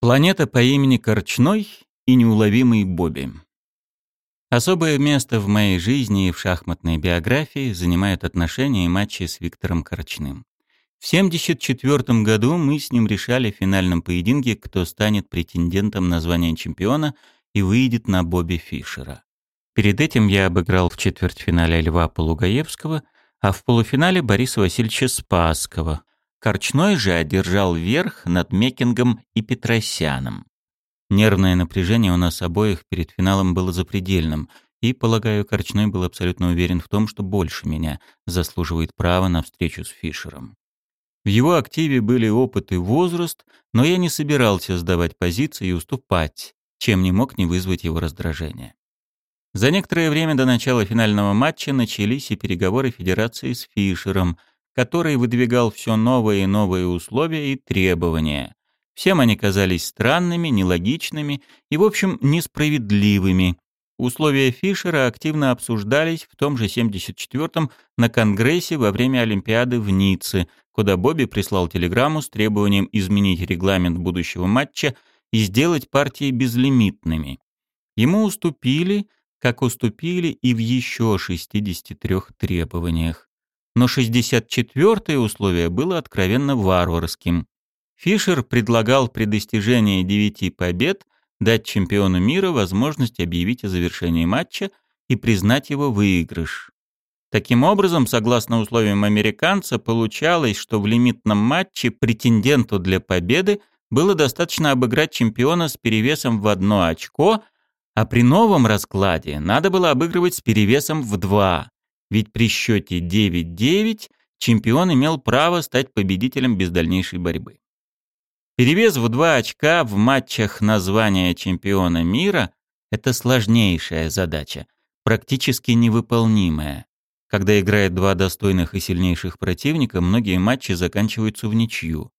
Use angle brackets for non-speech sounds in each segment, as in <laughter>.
Планета по имени Корчной и неуловимый Бобби. Особое место в моей жизни и в шахматной биографии занимают отношения и матчи с Виктором Корчным. В 1974 году мы с ним решали в финальном поединке, кто станет претендентом на звание чемпиона и выйдет на Бобби Фишера. Перед этим я обыграл в четвертьфинале Льва Полугаевского, а в полуфинале Бориса Васильевича Спасского, Корчной же одержал верх над Мекингом и Петросяном. Нервное напряжение у нас обоих перед финалом было запредельным, и, полагаю, Корчной был абсолютно уверен в том, что больше меня заслуживает права на встречу с Фишером. В его активе были опыт и возраст, но я не собирался сдавать позиции и уступать, чем не мог не вызвать его раздражение. За некоторое время до начала финального матча начались и переговоры Федерации с Фишером – который выдвигал все новые и новые условия и требования. Всем они казались странными, нелогичными и, в общем, несправедливыми. Условия Фишера активно обсуждались в том же 74-м на Конгрессе во время Олимпиады в Ницце, куда Бобби прислал телеграмму с требованием изменить регламент будущего матча и сделать партии безлимитными. Ему уступили, как уступили и в еще 63 требованиях но 64-е условие было откровенно варварским. Фишер предлагал при достижении девяти побед дать чемпиону мира возможность объявить о завершении матча и признать его выигрыш. Таким образом, согласно условиям американца, получалось, что в лимитном матче претенденту для победы было достаточно обыграть чемпиона с перевесом в одно очко, а при новом раскладе надо было обыгрывать с перевесом в два ведь при счете 9-9 чемпион имел право стать победителем без дальнейшей борьбы. Перевес в два очка в матчах на звание чемпиона мира – это сложнейшая задача, практически невыполнимая. Когда играет два достойных и сильнейших противника, многие матчи заканчиваются в ничью.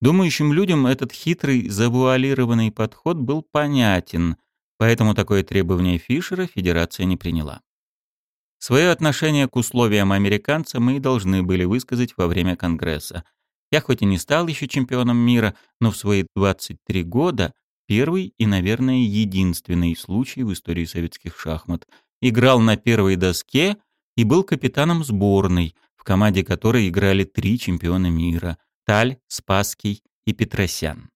Думающим людям этот хитрый, завуалированный подход был понятен, поэтому такое требование Фишера Федерация не приняла. Свое отношение к условиям американца мы и должны были высказать во время Конгресса. Я хоть и не стал еще чемпионом мира, но в свои 23 года первый и, наверное, единственный случай в истории советских шахмат. Играл на первой доске и был капитаном сборной, в команде которой играли три чемпиона мира – Таль, Спасский и Петросян.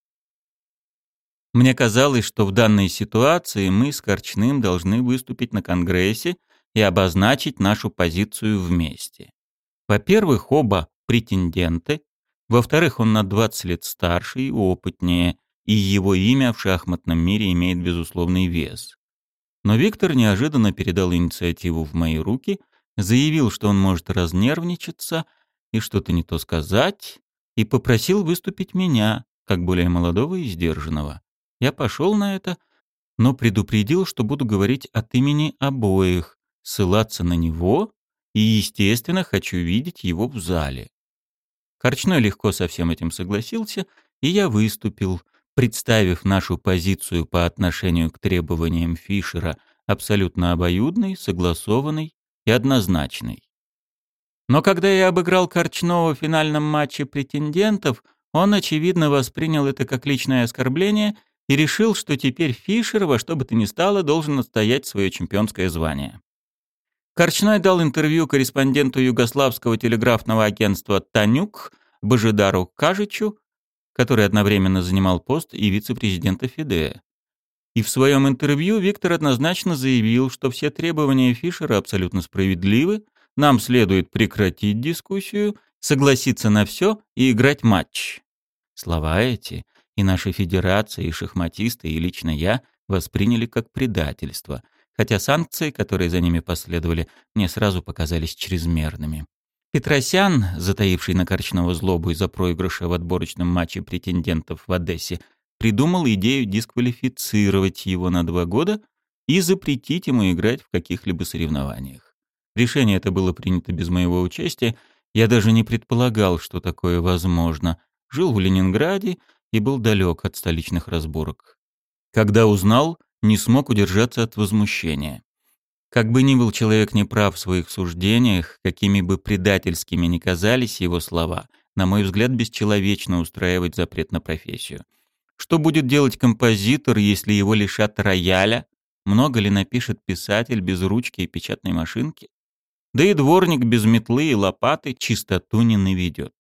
Мне казалось, что в данной ситуации мы с Корчным должны выступить на Конгрессе и обозначить нашу позицию вместе. Во-первых, оба претенденты. Во-вторых, он на 20 лет старше и опытнее, и его имя в шахматном мире имеет безусловный вес. Но Виктор неожиданно передал инициативу в мои руки, заявил, что он может разнервничаться и что-то не то сказать, и попросил выступить меня, как более молодого и сдержанного. Я пошел на это, но предупредил, что буду говорить от имени обоих, ссылаться на него и, естественно, хочу видеть его в зале. Корчной легко со всем этим согласился, и я выступил, представив нашу позицию по отношению к требованиям Фишера абсолютно обоюдной, согласованной и однозначной. Но когда я обыграл Корчного в финальном матче претендентов, он, очевидно, воспринял это как личное оскорбление и решил, что теперь Фишер во что бы то ни стало должен отстоять свое чемпионское звание. Корчной дал интервью корреспонденту югославского телеграфного агентства «Танюк» Божидару Кажичу, который одновременно занимал пост и вице-президента ФИДЕ. И в своем интервью Виктор однозначно заявил, что все требования Фишера абсолютно справедливы, нам следует прекратить дискуссию, согласиться на все и играть матч. Слова эти и наша федерация, и шахматисты, и лично я восприняли как предательство – хотя санкции, которые за ними последовали, мне сразу показались чрезмерными. Петросян, затаивший на Корчного злобу из-за проигрыша в отборочном матче претендентов в Одессе, придумал идею дисквалифицировать его на два года и запретить ему играть в каких-либо соревнованиях. Решение это было принято без моего участия, я даже не предполагал, что такое возможно. Жил в Ленинграде и был далек от столичных разборок. Когда узнал, не смог удержаться от возмущения. Как бы ни был человек неправ в своих суждениях, какими бы предательскими ни казались его слова, на мой взгляд, бесчеловечно устраивать запрет на профессию. Что будет делать композитор, если его лишат рояля? Много ли напишет писатель без ручки и печатной машинки? Да и дворник без метлы и лопаты чистоту не наведет.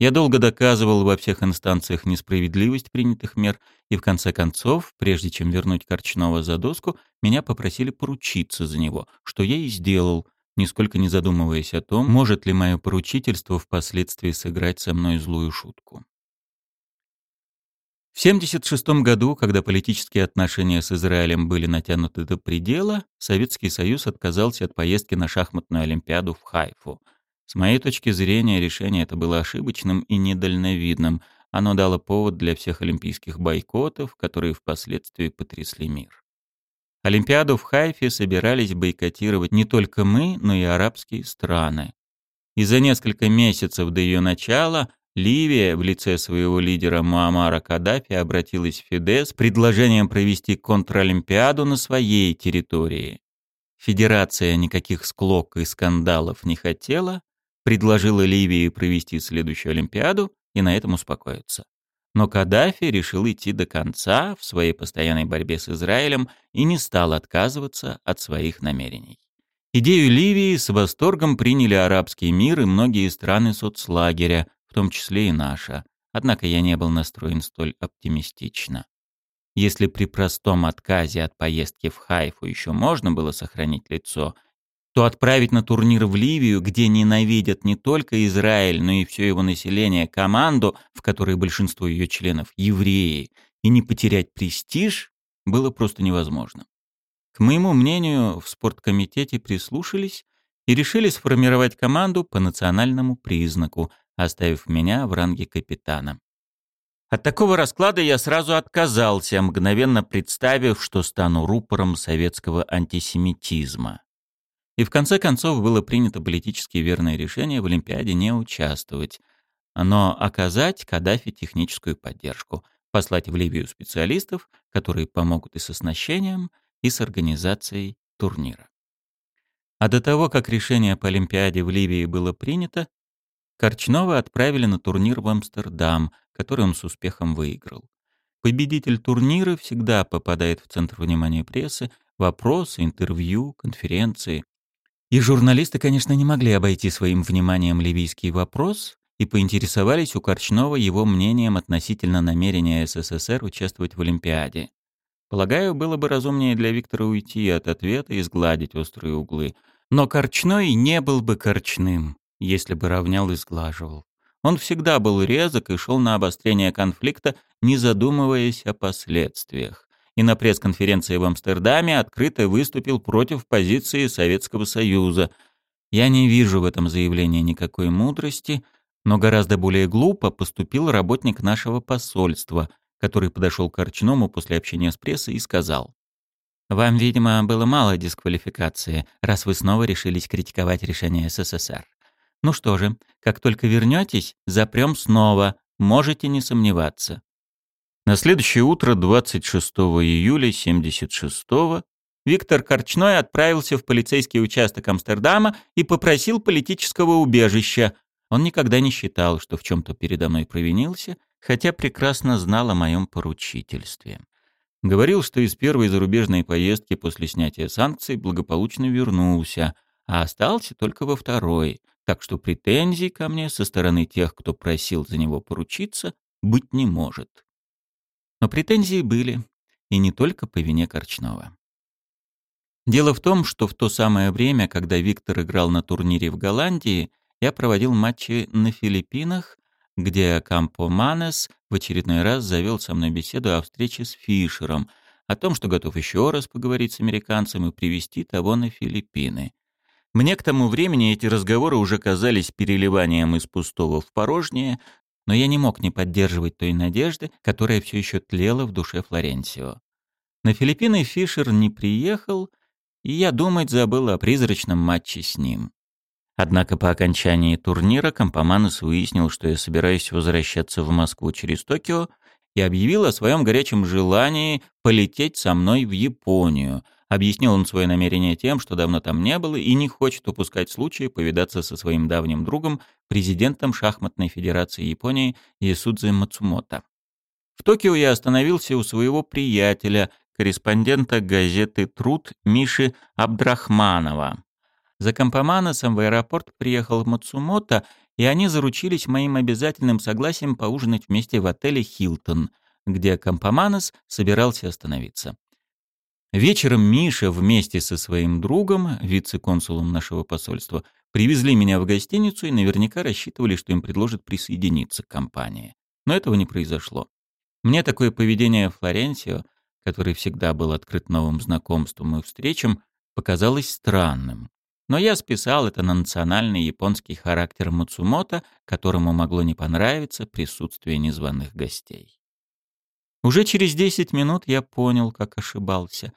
Я долго доказывал во всех инстанциях несправедливость принятых мер, и в конце концов, прежде чем вернуть Корчнова за доску, меня попросили поручиться за него, что я и сделал, нисколько не задумываясь о том, может ли мое поручительство впоследствии сыграть со мной злую шутку. В 1976 году, когда политические отношения с Израилем были натянуты до предела, Советский Союз отказался от поездки на шахматную олимпиаду в Хайфу. С моей точки зрения, решение это было ошибочным и недальновидным. Оно дало повод для всех олимпийских бойкотов, которые впоследствии потрясли мир. Олимпиаду в Хайфе собирались бойкотировать не только мы, но и арабские страны. И за несколько месяцев до ее начала Ливия в лице своего лидера Муаммара Каддафи обратилась в ФИДЕ с предложением провести контролимпиаду на своей территории. Федерация никаких склок и скандалов не хотела, предложила Ливии провести следующую Олимпиаду и на этом успокоиться. Но Каддафи решил идти до конца в своей постоянной борьбе с Израилем и не стал отказываться от своих намерений. Идею Ливии с восторгом приняли арабский мир и многие страны соцлагеря, в том числе и наша. Однако я не был настроен столь оптимистично. Если при простом отказе от поездки в Хайфу еще можно было сохранить лицо – то отправить на турнир в Ливию, где ненавидят не только Израиль, но и все его население, команду, в которой большинство ее членов – евреи, и не потерять престиж, было просто невозможно. К моему мнению, в спорткомитете прислушались и решили сформировать команду по национальному признаку, оставив меня в ранге капитана. От такого расклада я сразу отказался, мгновенно представив, что стану рупором советского антисемитизма. И в конце концов было принято политически верное решение в Олимпиаде не участвовать, но оказать Каддафи техническую поддержку, послать в Ливию специалистов, которые помогут и с оснащением, и с организацией турнира. А до того, как решение по Олимпиаде в Ливии было принято, Корчнова отправили на турнир в Амстердам, который он с успехом выиграл. Победитель турнира всегда попадает в центр внимания прессы, вопросы, интервью, конференции. И журналисты, конечно, не могли обойти своим вниманием ливийский вопрос и поинтересовались у Корчнова его мнением относительно намерения СССР участвовать в Олимпиаде. Полагаю, было бы разумнее для Виктора уйти от ответа и сгладить острые углы. Но Корчной не был бы Корчным, если бы равнял и сглаживал. Он всегда был резок и шел на обострение конфликта, не задумываясь о последствиях и на пресс-конференции в Амстердаме открыто выступил против позиции Советского Союза. Я не вижу в этом заявлении никакой мудрости, но гораздо более глупо поступил работник нашего посольства, который подошел к Корчному после общения с прессой и сказал. «Вам, видимо, было мало дисквалификации, раз вы снова решились критиковать решение СССР. Ну что же, как только вернетесь, запрем снова, можете не сомневаться. На следующее утро, 26 июля 76-го, Виктор Корчной отправился в полицейский участок Амстердама и попросил политического убежища. Он никогда не считал, что в чем-то передо мной провинился, хотя прекрасно знал о моем поручительстве. Говорил, что из первой зарубежной поездки после снятия санкций благополучно вернулся, а остался только во второй, так что претензий ко мне со стороны тех, кто просил за него поручиться, быть не может. Но претензии были, и не только по вине Корчнова. Дело в том, что в то самое время, когда Виктор играл на турнире в Голландии, я проводил матчи на Филиппинах, где Кампо Манес в очередной раз завел со мной беседу о встрече с Фишером, о том, что готов еще раз поговорить с американцем и привести того на Филиппины. Мне к тому времени эти разговоры уже казались переливанием из пустого в порожнее, но я не мог не поддерживать той надежды, которая все еще тлела в душе Флоренсио. На Филиппины Фишер не приехал, и я думать забыл о призрачном матче с ним. Однако по окончании турнира Компоманес выяснил, что я собираюсь возвращаться в Москву через Токио, и объявил о своем горячем желании полететь со мной в Японию — Объяснил он свое намерение тем, что давно там не было и не хочет упускать случая повидаться со своим давним другом, президентом шахматной федерации Японии Ясудзе Мацумото. В Токио я остановился у своего приятеля, корреспондента газеты «Труд» Миши Абдрахманова. За Компоманосом в аэропорт приехал Мацумото, и они заручились моим обязательным согласием поужинать вместе в отеле «Хилтон», где Компоманос собирался остановиться. Вечером Миша вместе со своим другом, вице-консулом нашего посольства, привезли меня в гостиницу и наверняка рассчитывали, что им предложат присоединиться к компании. Но этого не произошло. Мне такое поведение Флоренсио, который всегда был открыт новым знакомствам и встречам, показалось странным. Но я списал это на национальный японский характер Мацумото, которому могло не понравиться присутствие незваных гостей. Уже через 10 минут я понял, как ошибался.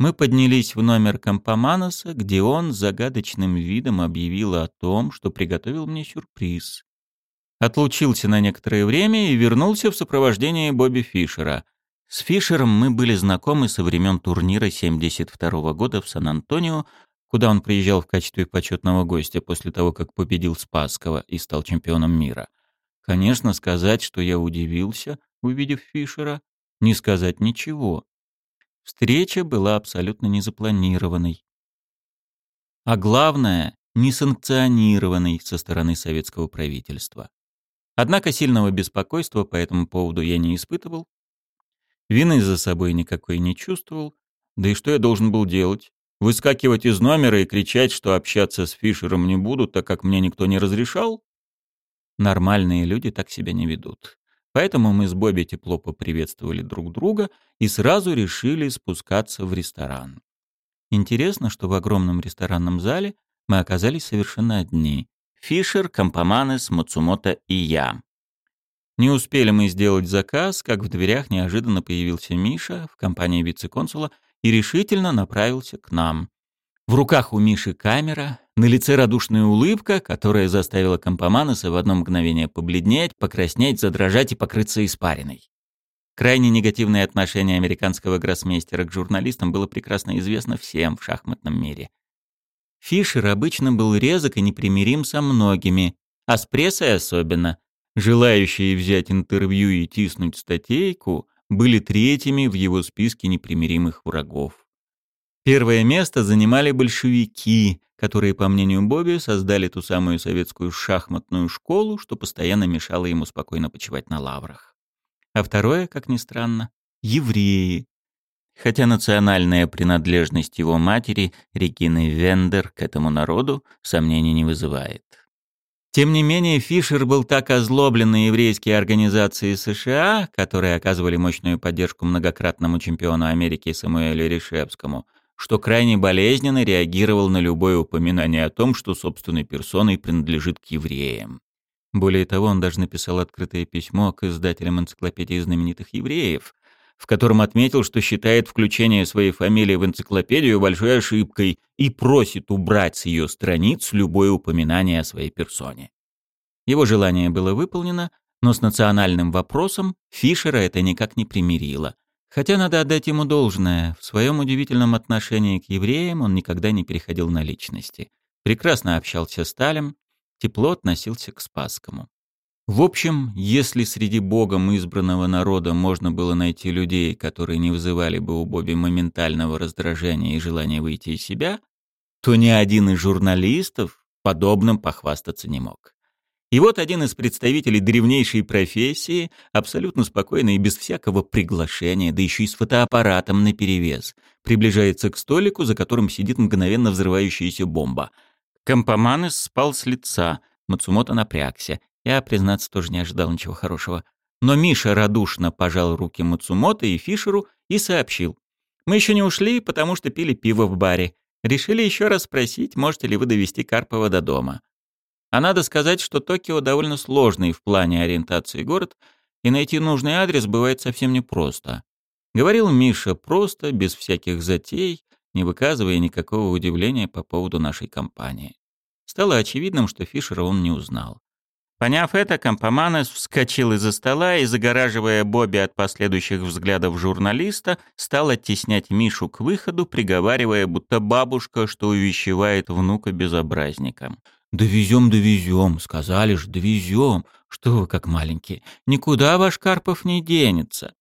Мы поднялись в номер Компоманоса, где он загадочным видом объявил о том, что приготовил мне сюрприз. Отлучился на некоторое время и вернулся в сопровождении Бобби Фишера. С Фишером мы были знакомы со времен турнира 72 -го года в Сан-Антонио, куда он приезжал в качестве почетного гостя после того, как победил Спасского и стал чемпионом мира. Конечно, сказать, что я удивился, увидев Фишера, не сказать ничего. Встреча была абсолютно незапланированной. А главное, несанкционированной со стороны советского правительства. Однако сильного беспокойства по этому поводу я не испытывал. Вины за собой никакой не чувствовал. Да и что я должен был делать? Выскакивать из номера и кричать, что общаться с Фишером не буду, так как мне никто не разрешал? Нормальные люди так себя не ведут. Поэтому мы с Бобби тепло поприветствовали друг друга и сразу решили спускаться в ресторан. Интересно, что в огромном ресторанном зале мы оказались совершенно одни. Фишер, Кампоманес, Мацумото и я. Не успели мы сделать заказ, как в дверях неожиданно появился Миша в компании вице-консула и решительно направился к нам. В руках у Миши камера, на лице радушная улыбка, которая заставила Компоманоса в одно мгновение побледнеть, покраснеть, задрожать и покрыться испариной. Крайне негативное отношение американского гроссмейстера к журналистам было прекрасно известно всем в шахматном мире. Фишер обычно был резок и непримирим со многими, а с прессой особенно. Желающие взять интервью и тиснуть статейку были третьими в его списке непримиримых врагов. Первое место занимали большевики, которые, по мнению Бобби, создали ту самую советскую шахматную школу, что постоянно мешало ему спокойно почивать на лаврах. А второе, как ни странно, евреи. Хотя национальная принадлежность его матери, Регины Вендер, к этому народу сомнений не вызывает. Тем не менее, Фишер был так озлоблен на еврейские организации США, которые оказывали мощную поддержку многократному чемпиону Америки Самуэлю Решебскому – что крайне болезненно реагировал на любое упоминание о том, что собственной персоной принадлежит к евреям. Более того, он даже написал открытое письмо к издателям энциклопедии знаменитых евреев, в котором отметил, что считает включение своей фамилии в энциклопедию большой ошибкой и просит убрать с ее страниц любое упоминание о своей персоне. Его желание было выполнено, но с национальным вопросом Фишера это никак не примирило. Хотя надо отдать ему должное, в своем удивительном отношении к евреям он никогда не переходил на личности. Прекрасно общался с Талем, тепло относился к Спасскому. В общем, если среди богом избранного народа можно было найти людей, которые не вызывали бы у Боби моментального раздражения и желания выйти из себя, то ни один из журналистов подобным похвастаться не мог. И вот один из представителей древнейшей профессии, абсолютно спокойно и без всякого приглашения, да еще и с фотоаппаратом наперевес, приближается к столику, за которым сидит мгновенно взрывающаяся бомба. Компоманес спал с лица, Мацумото напрягся. Я, признаться, тоже не ожидал ничего хорошего. Но Миша радушно пожал руки Мацумото и Фишеру и сообщил. «Мы еще не ушли, потому что пили пиво в баре. Решили еще раз спросить, можете ли вы довести Карпова до дома. А надо сказать, что Токио довольно сложный в плане ориентации город, и найти нужный адрес бывает совсем непросто. Говорил Миша просто, без всяких затей, не выказывая никакого удивления по поводу нашей компании. Стало очевидным, что Фишера он не узнал. Поняв это, Компоманес вскочил из-за стола и, загораживая Бобби от последующих взглядов журналиста, стал оттеснять Мишу к выходу, приговаривая, будто бабушка, что увещевает внука безобразником. «Довезем, довезем, сказали ж, довезем. Что вы как маленькие, никуда ваш Карпов не денется».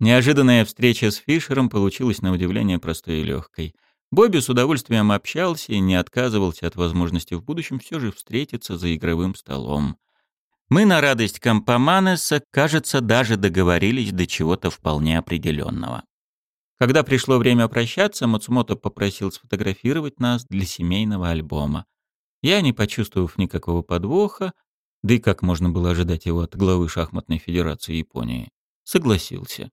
Неожиданная встреча с Фишером получилась на удивление простой и легкой. Бобби с удовольствием общался и не отказывался от возможности в будущем все же встретиться за игровым столом. Мы на радость Кампоманеса, кажется, даже договорились до чего-то вполне определенного. Когда пришло время прощаться, Мацумото попросил сфотографировать нас для семейного альбома. Я, не почувствовав никакого подвоха, да и как можно было ожидать его от главы шахматной федерации Японии, согласился.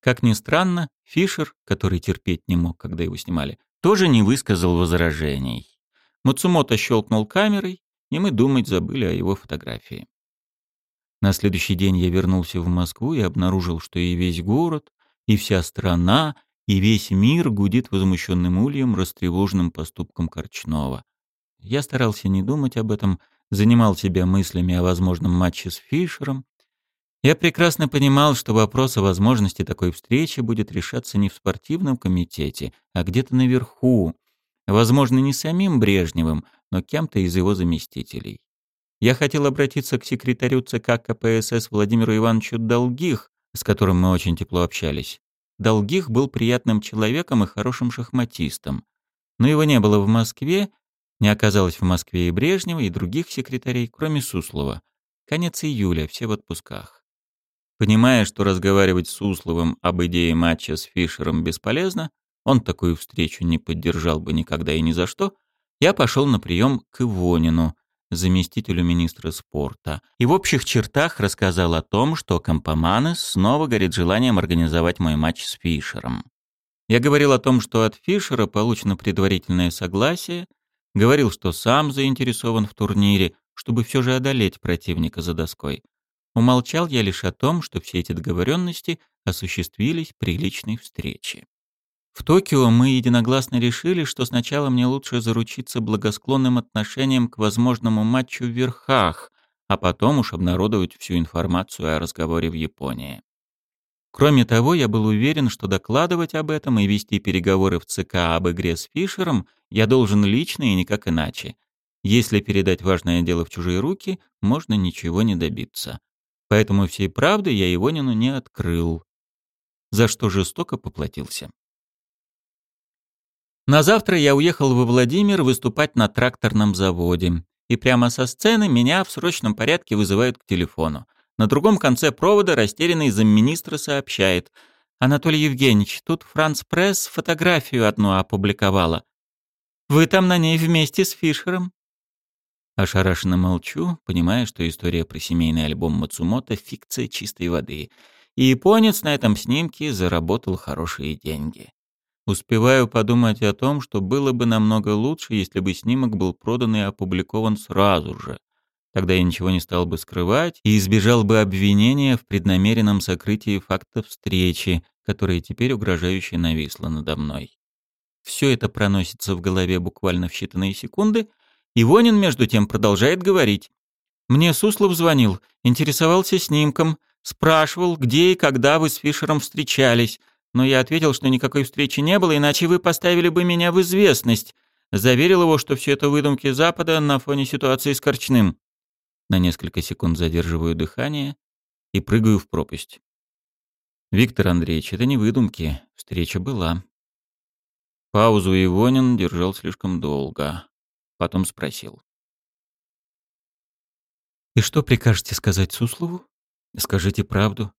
Как ни странно, Фишер, который терпеть не мог, когда его снимали, тоже не высказал возражений. Мацумото щелкнул камерой, и мы думать забыли о его фотографии. На следующий день я вернулся в Москву и обнаружил, что и весь город, и вся страна, и весь мир гудит возмущенным ульем, растревоженным поступком Корчнова. Я старался не думать об этом, занимал себя мыслями о возможном матче с Фишером. Я прекрасно понимал, что вопрос о возможности такой встречи будет решаться не в спортивном комитете, а где-то наверху, возможно, не самим Брежневым, но кем-то из его заместителей. Я хотел обратиться к секретарю ЦК КПСС Владимиру Ивановичу Долгих, с которым мы очень тепло общались. Долгих был приятным человеком и хорошим шахматистом. Но его не было в Москве, не оказалось в Москве и Брежнева, и других секретарей, кроме Суслова. Конец июля, все в отпусках. Понимая, что разговаривать с Сусловым об идее матча с Фишером бесполезно, он такую встречу не поддержал бы никогда и ни за что, я пошел на прием к Ивонину, заместителю министра спорта, и в общих чертах рассказал о том, что Компоманес снова горит желанием организовать мой матч с Фишером. Я говорил о том, что от Фишера получено предварительное согласие, говорил, что сам заинтересован в турнире, чтобы все же одолеть противника за доской. Умолчал я лишь о том, что все эти договоренности осуществились при личной встрече. В Токио мы единогласно решили, что сначала мне лучше заручиться благосклонным отношением к возможному матчу в верхах, а потом уж обнародовать всю информацию о разговоре в Японии. Кроме того, я был уверен, что докладывать об этом и вести переговоры в ЦК об игре с Фишером я должен лично и никак иначе. Если передать важное дело в чужие руки, можно ничего не добиться. Поэтому всей правды я Ивонину не открыл, за что жестоко поплатился. На завтра я уехал во Владимир выступать на тракторном заводе. И прямо со сцены меня в срочном порядке вызывают к телефону. На другом конце провода растерянный замминистра сообщает. «Анатолий Евгеньевич, тут Франц Пресс фотографию одну опубликовала. Вы там на ней вместе с Фишером?» Ошарашенно молчу, понимая, что история про семейный альбом Мацумото — фикция чистой воды. И японец на этом снимке заработал хорошие деньги. Успеваю подумать о том, что было бы намного лучше, если бы снимок был продан и опубликован сразу же. Тогда я ничего не стал бы скрывать и избежал бы обвинения в преднамеренном сокрытии факта встречи, которая теперь угрожающе нависла надо мной. Все это проносится в голове буквально в считанные секунды, и Вонин между тем продолжает говорить. «Мне Суслов звонил, интересовался снимком, спрашивал, где и когда вы с Фишером встречались, но я ответил, что никакой встречи не было, иначе вы поставили бы меня в известность. Заверил его, что все это выдумки Запада на фоне ситуации с Корчным. На несколько секунд задерживаю дыхание и прыгаю в пропасть. Виктор Андреевич, это не выдумки, встреча была. Паузу Ивонин держал слишком долго. Потом спросил. «И что прикажете сказать Суслову? Скажите правду.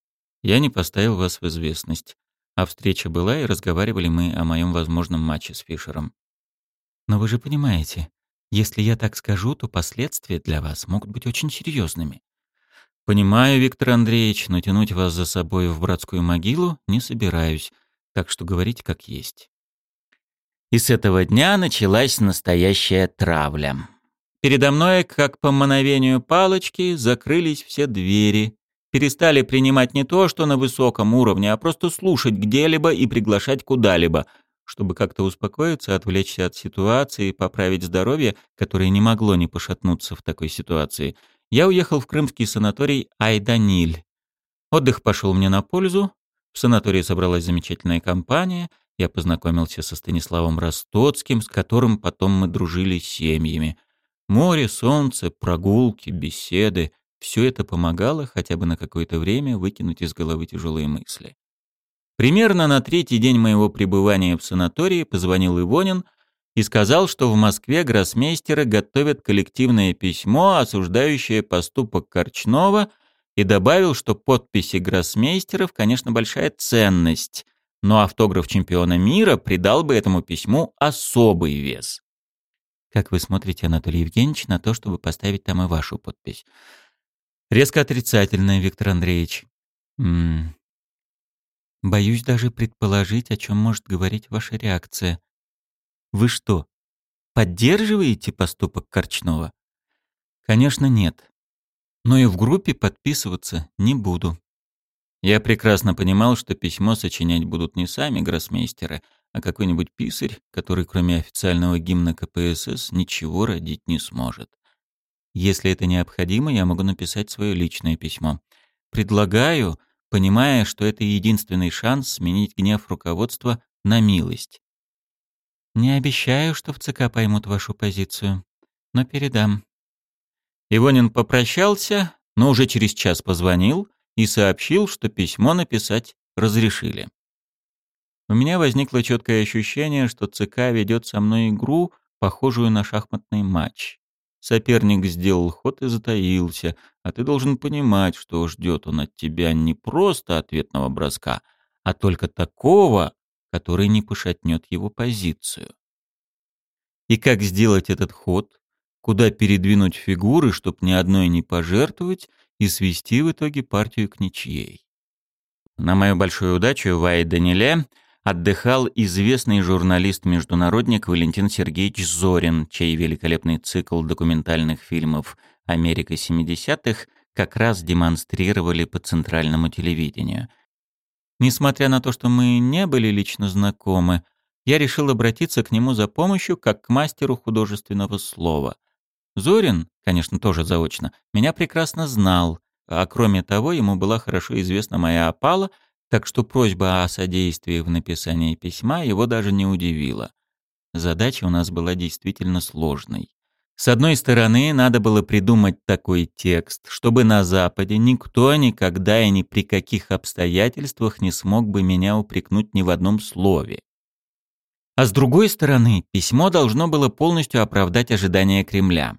Я не поставил вас в известность. А встреча была, и разговаривали мы о моем возможном матче с Фишером. Но вы же понимаете, если я так скажу, то последствия для вас могут быть очень серьезными. Понимаю, Виктор Андреевич, но тянуть вас за собой в братскую могилу не собираюсь, так что говорите как есть. И с этого дня началась настоящая травля. Передо мной, как по мановению палочки, закрылись все двери, перестали принимать не то, что на высоком уровне, а просто слушать где-либо и приглашать куда-либо, чтобы как-то успокоиться, отвлечься от ситуации и поправить здоровье, которое не могло не пошатнуться в такой ситуации. Я уехал в крымский санаторий Айданиль. Отдых пошел мне на пользу. В санатории собралась замечательная компания. Я познакомился со Станиславом Ростоцким, с которым потом мы дружили семьями. Море, солнце, прогулки, беседы — все это помогало хотя бы на какое-то время выкинуть из головы тяжелые мысли. Примерно на третий день моего пребывания в санатории позвонил Ивонин и сказал, что в Москве гроссмейстеры готовят коллективное письмо, осуждающее поступок Корчнова, и добавил, что подписи гроссмейстеров, конечно, большая ценность, но автограф чемпиона мира придал бы этому письму особый вес. Как вы смотрите, Анатолий Евгеньевич, на то, чтобы поставить там и вашу подпись? Резко отрицательная, Виктор Андреевич. -м. Боюсь даже предположить, о чем может говорить ваша реакция. Вы что, поддерживаете поступок Корчнова? Конечно, нет. Но и в группе подписываться не буду. Я прекрасно понимал, что письмо сочинять будут не сами гроссмейстеры, а какой-нибудь писарь, который кроме официального гимна КПСС ничего родить не сможет. Если это необходимо, я могу написать свое личное письмо. Предлагаю, понимая, что это единственный шанс сменить гнев руководства на милость. Не обещаю, что в ЦК поймут вашу позицию, но передам. Ивонин попрощался, но уже через час позвонил — и сообщил, что письмо написать разрешили. У меня возникло четкое ощущение, что ЦК ведет со мной игру, похожую на шахматный матч. Соперник сделал ход и затаился, а ты должен понимать, что ждет он от тебя не просто ответного броска, а только такого, который не пошатнет его позицию. И как сделать этот ход, куда передвинуть фигуры, чтобы ни одной не пожертвовать, и свести в итоге партию к ничьей. На мою большую удачу в Айданиле отдыхал известный журналист-международник Валентин Сергеевич Зорин, чей великолепный цикл документальных фильмов «Америка 70-х» как раз демонстрировали по центральному телевидению. Несмотря на то, что мы не были лично знакомы, я решил обратиться к нему за помощью как к мастеру художественного слова — Зорин, конечно, тоже заочно, меня прекрасно знал, а кроме того, ему была хорошо известна моя опала, так что просьба о содействии в написании письма его даже не удивила. Задача у нас была действительно сложной. С одной стороны, надо было придумать такой текст, чтобы на Западе никто никогда и ни при каких обстоятельствах не смог бы меня упрекнуть ни в одном слове. А с другой стороны, письмо должно было полностью оправдать ожидания Кремля.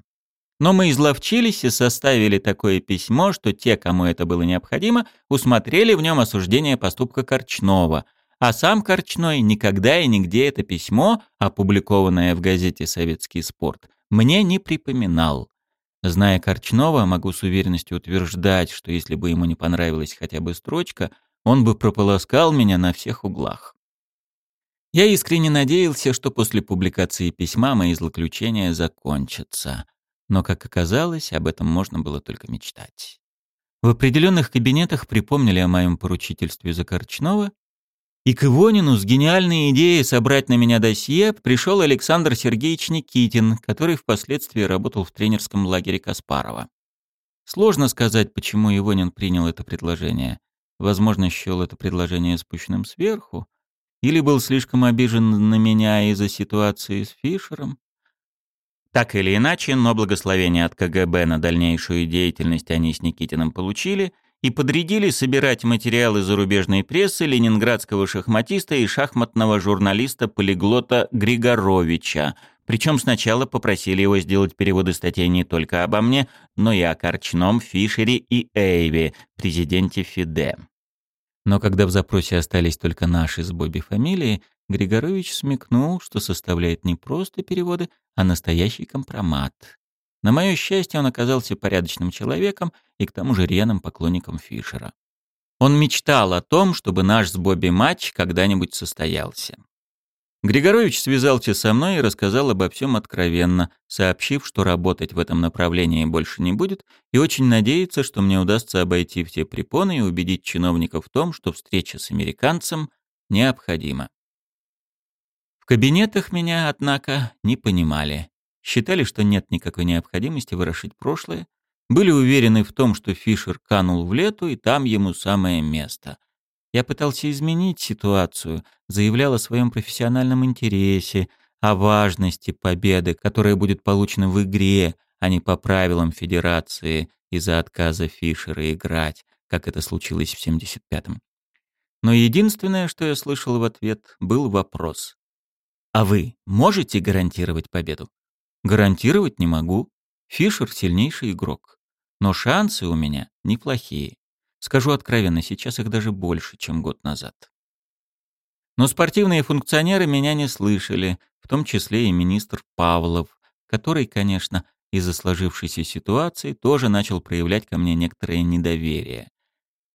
Но мы изловчились и составили такое письмо, что те, кому это было необходимо, усмотрели в нем осуждение поступка Корчнова, а сам Корчной никогда и нигде это письмо, опубликованное в газете «Советский спорт», мне не припоминал. Зная Корчнова, могу с уверенностью утверждать, что если бы ему не понравилась хотя бы строчка, он бы прополоскал меня на всех углах. Я искренне надеялся, что после публикации письма мои злоключения закончатся. Но, как оказалось, об этом можно было только мечтать. В определенных кабинетах припомнили о моем поручительстве за Корчнова, и к Ивонину с гениальной идеей собрать на меня досье пришел Александр Сергеевич Никитин, который впоследствии работал в тренерском лагере Каспарова. Сложно сказать, почему Ивонин принял это предложение. Возможно, счел это предложение спущенным сверху, или был слишком обижен на меня из-за ситуации с Фишером. Так или иначе, но благословение от КГБ на дальнейшую деятельность они с Никитиным получили и подрядили собирать материалы зарубежной прессы ленинградского шахматиста и шахматного журналиста-полиглота Григоровича, причем сначала попросили его сделать переводы статей не только обо мне, но и о Корчном, Фишере и Эйве, президенте ФИДЕ. Но когда в запросе остались только наши с Бобби фамилии, Григорович смекнул, что составляет не просто переводы, а настоящий компромат. На мое счастье, он оказался порядочным человеком и к тому же рьяным поклонником Фишера. Он мечтал о том, чтобы наш с Бобби матч когда-нибудь состоялся. Григорович связался со мной и рассказал обо всем откровенно, сообщив, что работать в этом направлении больше не будет, и очень надеется, что мне удастся обойти все препоны и убедить чиновников в том, что встреча с американцем необходима. Кабинетах меня, однако, не понимали. Считали, что нет никакой необходимости ворошить прошлое, были уверены в том, что Фишер канул в лету, и там ему самое место — я пытался изменить ситуацию, заявлял о своем профессиональном интересе, о важности победы, которая будет получена в игре, а не по правилам Федерации из-за отказа Фишера играть, как это случилось в 75-м. Но единственное, что я слышал в ответ, был вопрос. «А вы можете гарантировать победу?» «Гарантировать не могу. Фишер — сильнейший игрок. Но шансы у меня неплохие. Скажу откровенно, сейчас их даже больше, чем год назад». Но спортивные функционеры меня не слышали, в том числе и министр Павлов, который, конечно, из-за сложившейся ситуации тоже начал проявлять ко мне некоторое недоверие.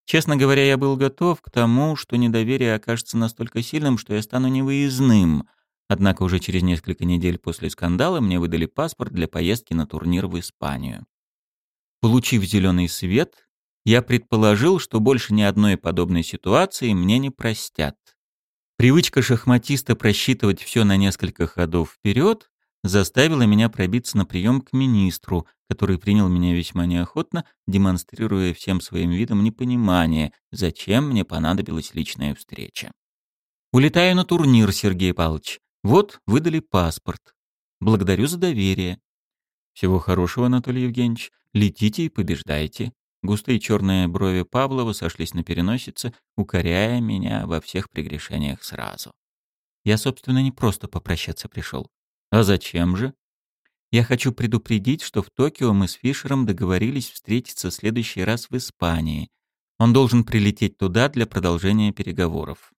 Честно говоря, я был готов к тому, что недоверие окажется настолько сильным, что я стану невыездным. Однако уже через несколько недель после скандала мне выдали паспорт для поездки на турнир в Испанию. Получив зеленый свет, я предположил, что больше ни одной подобной ситуации мне не простят. Привычка шахматиста просчитывать все на несколько ходов вперед заставила меня пробиться на прием к министру, который принял меня весьма неохотно, демонстрируя всем своим видом непонимание, зачем мне понадобилась личная встреча. «Улетаю на турнир, Сергей Павлович. Вот, выдали паспорт. Благодарю за доверие». «Всего хорошего, Анатолий Евгеньевич. Летите и побеждайте». Густые черные брови Павлова сошлись на переносице, укоряя меня во всех прегрешениях сразу. Я, собственно, не просто попрощаться пришел. А зачем же? Я хочу предупредить, что в Токио мы с Фишером договорились встретиться в следующий раз в Испании. Он должен прилететь туда для продолжения переговоров.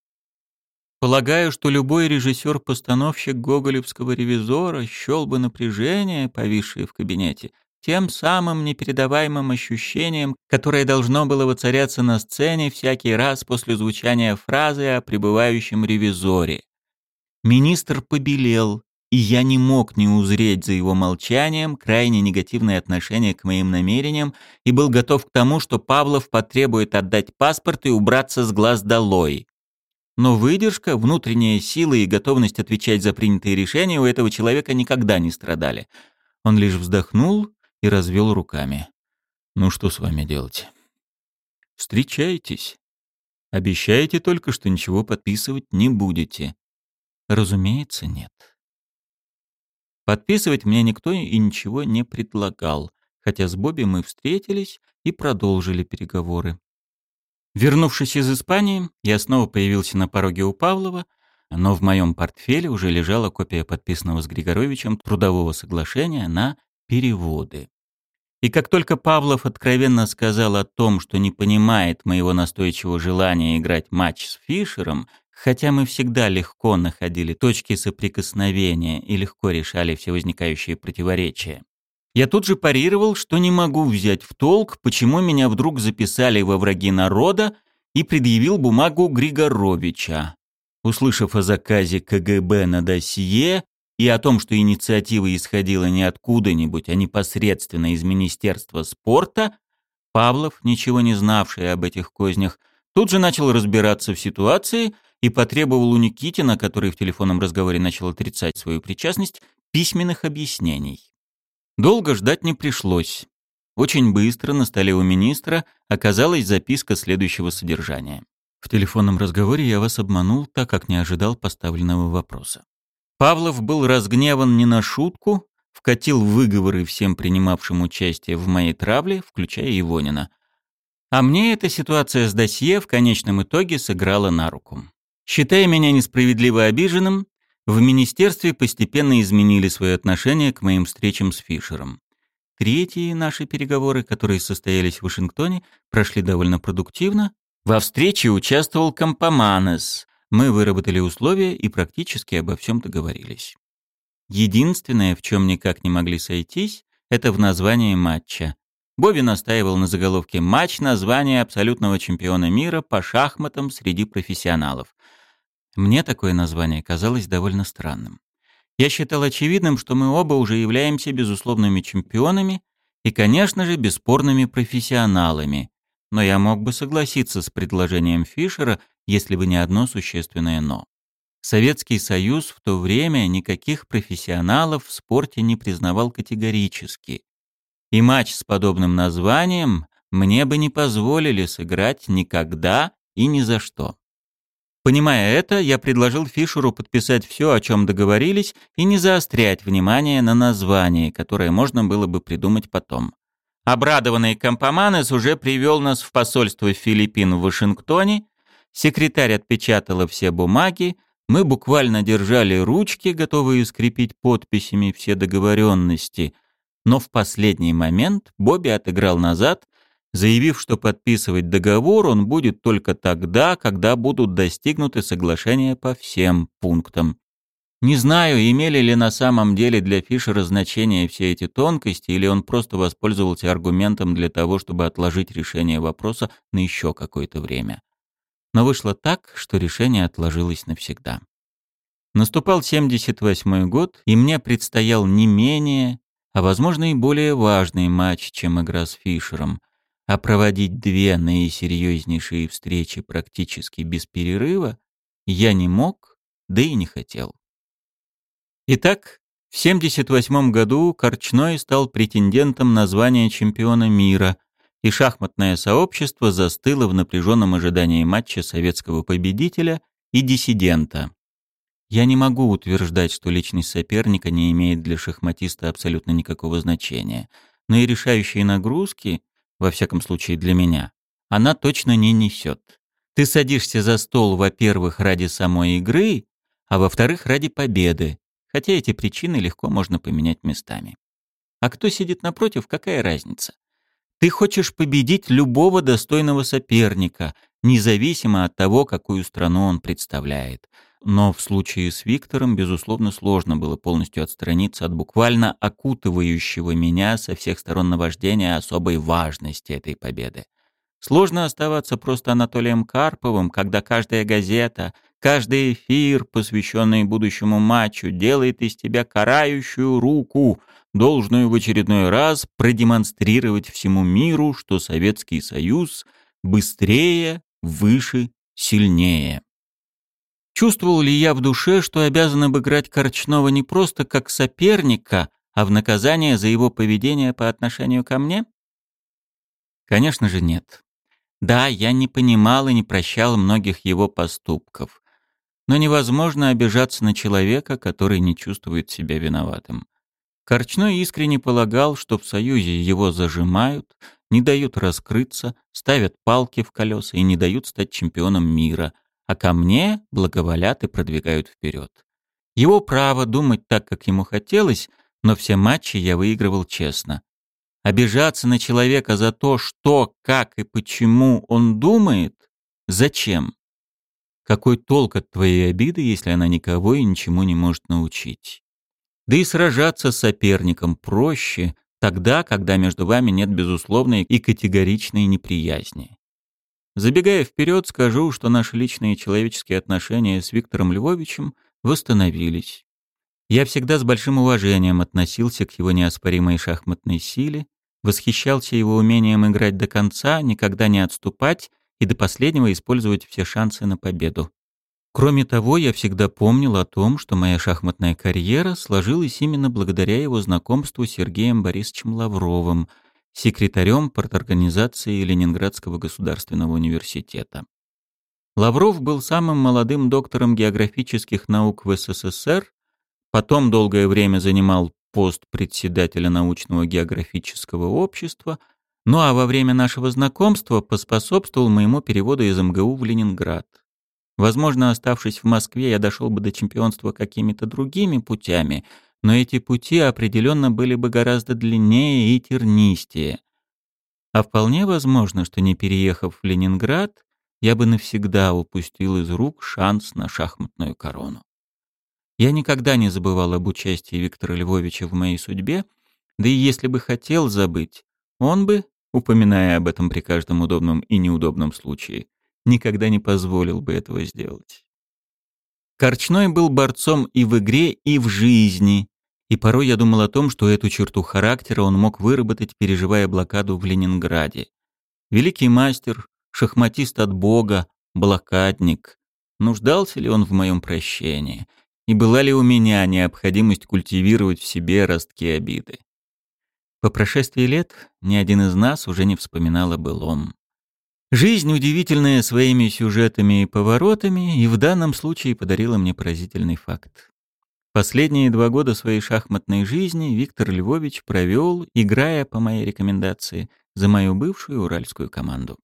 Полагаю, что любой режиссер-постановщик гоголевского ревизора счел бы напряжение, повисшее в кабинете, тем самым непередаваемым ощущением, которое должно было воцаряться на сцене всякий раз после звучания фразы о пребывающем ревизоре. Министр побелел, и я не мог не узреть за его молчанием крайне негативное отношение к моим намерениям и был готов к тому, что Павлов потребует отдать паспорт и убраться с глаз долой. Но выдержка, внутренняя сила и готовность отвечать за принятые решения у этого человека никогда не страдали. Он лишь вздохнул и развел руками. «Ну что с вами делать?» «Встречайтесь. Обещаете только, что ничего подписывать не будете?» «Разумеется, нет». Подписывать мне никто и ничего не предлагал, хотя с Бобби мы встретились и продолжили переговоры. Вернувшись из Испании, я снова появился на пороге у Павлова, но в моем портфеле уже лежала копия подписанного с Григоровичем трудового соглашения на переводы. И как только Павлов откровенно сказал о том, что не понимает моего настойчивого желания играть матч с Фишером, хотя мы всегда легко находили точки соприкосновения и легко решали все возникающие противоречия, я тут же парировал, что не могу взять в толк, почему меня вдруг записали во враги народа и предъявил бумагу Григоровича. Услышав о заказе КГБ на досье, и о том, что инициатива исходила не откуда-нибудь, а непосредственно из Министерства спорта, Павлов, ничего не знавший об этих кознях, тут же начал разбираться в ситуации и потребовал у Никитина, который в телефонном разговоре начал отрицать свою причастность, письменных объяснений. Долго ждать не пришлось. Очень быстро на столе у министра оказалась записка следующего содержания. В телефонном разговоре я вас обманул, так как не ожидал поставленного вопроса. Павлов был разгневан не на шутку, вкатил выговоры всем принимавшим участие в моей травле, включая Ивонина. А мне эта ситуация с досье в конечном итоге сыграла на руку. Считая меня несправедливо обиженным, в министерстве постепенно изменили свое отношение к моим встречам с Фишером. Третьи наши переговоры, которые состоялись в Вашингтоне, прошли довольно продуктивно. Во встрече участвовал Компоманес, мы выработали условия и практически обо всем договорились. Единственное, в чем никак не могли сойтись, это в названии матча. Бобби настаивал на заголовке «Матч название абсолютного чемпиона мира по шахматам среди профессионалов». Мне такое название казалось довольно странным. Я считал очевидным, что мы оба уже являемся безусловными чемпионами и, конечно же, бесспорными профессионалами. Но я мог бы согласиться с предложением Фишера если бы не одно существенное «но». Советский Союз в то время никаких профессионалов в спорте не признавал категорически. И матч с подобным названием мне бы не позволили сыграть никогда и ни за что. Понимая это, я предложил Фишеру подписать все, о чем договорились, и не заострять внимание на название, которое можно было бы придумать потом. Обрадованный Компоманес уже привел нас в посольство Филиппин в Вашингтоне, секретарь отпечатала все бумаги, мы буквально держали ручки, готовые скрепить подписями все договоренности, но в последний момент Бобби отыграл назад, заявив, что подписывать договор он будет только тогда, когда будут достигнуты соглашения по всем пунктам. Не знаю, имели ли на самом деле для Фишера значение все эти тонкости, или он просто воспользовался аргументом для того, чтобы отложить решение вопроса на еще какое-то время. Но вышло так, что решение отложилось навсегда. Наступал 78-й год, и мне предстоял не менее, а возможно и более важный матч, чем игра с Фишером, а проводить две наисерьезнейшие встречи практически без перерыва я не мог, да и не хотел. Итак, в 1978 году Корчной стал претендентом на звание чемпиона мира, и шахматное сообщество застыло в напряженном ожидании матча советского победителя и диссидента. Я не могу утверждать, что личность соперника не имеет для шахматиста абсолютно никакого значения, но и решающие нагрузки, во всяком случае для меня, она точно не несет. Ты садишься за стол, во-первых, ради самой игры, а во-вторых, ради победы, хотя эти причины легко можно поменять местами. А кто сидит напротив, какая разница? Ты хочешь победить любого достойного соперника, независимо от того, какую страну он представляет. Но в случае с Виктором, безусловно, сложно было полностью отстраниться от буквально окутывающего меня со всех сторон наваждения особой важности этой победы. Сложно оставаться просто Анатолием Карповым, когда каждая газета, каждый эфир, посвященный будущему матчу, делает из тебя карающую руку, должную в очередной раз продемонстрировать всему миру, что Советский Союз быстрее, выше, сильнее. Чувствовал ли я в душе, что обязан обыграть Корчнова не просто как соперника, а в наказание за его поведение по отношению ко мне? Конечно же нет. Да, я не понимал и не прощал многих его поступков. Но невозможно обижаться на человека, который не чувствует себя виноватым. Корчной искренне полагал, что в Союзе его зажимают, не дают раскрыться, ставят палки в колеса и не дают стать чемпионом мира, а ко мне благоволят и продвигают вперед. Его право думать так, как ему хотелось, но все матчи я выигрывал честно. Обижаться на человека за то, что, как и почему он думает, зачем? Какой толк от твоей обиды, если она никого и ничему не может научить? Да и сражаться с соперником проще тогда, когда между вами нет безусловной и категоричной неприязни. Забегая вперед, скажу, что наши личные человеческие отношения с Виктором Львовичем восстановились. Я всегда с большим уважением относился к его неоспоримой шахматной силе, восхищался его умением играть до конца, никогда не отступать и до последнего использовать все шансы на победу. Кроме того, я всегда помнил о том, что моя шахматная карьера сложилась именно благодаря его знакомству с Сергеем Борисовичем Лавровым, секретарем парторганизации Ленинградского государственного университета. Лавров был самым молодым доктором географических наук в СССР Потом долгое время занимал пост председателя научного географического общества, ну а во время нашего знакомства поспособствовал моему переводу из МГУ в Ленинград. Возможно, оставшись в Москве, я дошел бы до чемпионства какими-то другими путями, но эти пути определенно были бы гораздо длиннее и тернистее. А вполне возможно, что не переехав в Ленинград, я бы навсегда упустил из рук шанс на шахматную корону. Я никогда не забывал об участии Виктора Львовича в моей судьбе, да и если бы хотел забыть, он бы, упоминая об этом при каждом удобном и неудобном случае, никогда не позволил бы этого сделать. Корчной был борцом и в игре, и в жизни, и порой я думал о том, что эту черту характера он мог выработать, переживая блокаду в Ленинграде. Великий мастер, шахматист от Бога, блокадник. Нуждался ли он в моем прощении? и была ли у меня необходимость культивировать в себе ростки обиды. По прошествии лет ни один из нас уже не вспоминал о былом. Жизнь, удивительная своими сюжетами и поворотами, и в данном случае подарила мне поразительный факт. Последние два года своей шахматной жизни Виктор Львович провел, играя по моей рекомендации, за мою бывшую уральскую команду.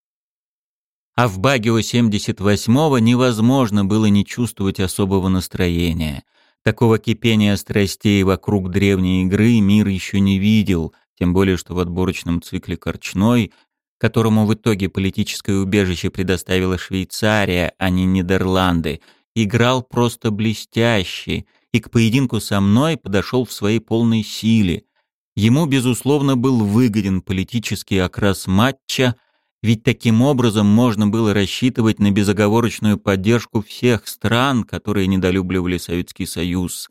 А в Багио 78-го невозможно было не чувствовать особого настроения. Такого кипения страстей вокруг древней игры мир еще не видел, тем более что в отборочном цикле Корчной, которому в итоге политическое убежище предоставила Швейцария, а не Нидерланды, играл просто блестяще и к поединку со мной подошел в своей полной силе. Ему, безусловно, был выгоден политический окрас матча, ведь таким образом можно было рассчитывать на безоговорочную поддержку всех стран, которые недолюбливали Советский Союз.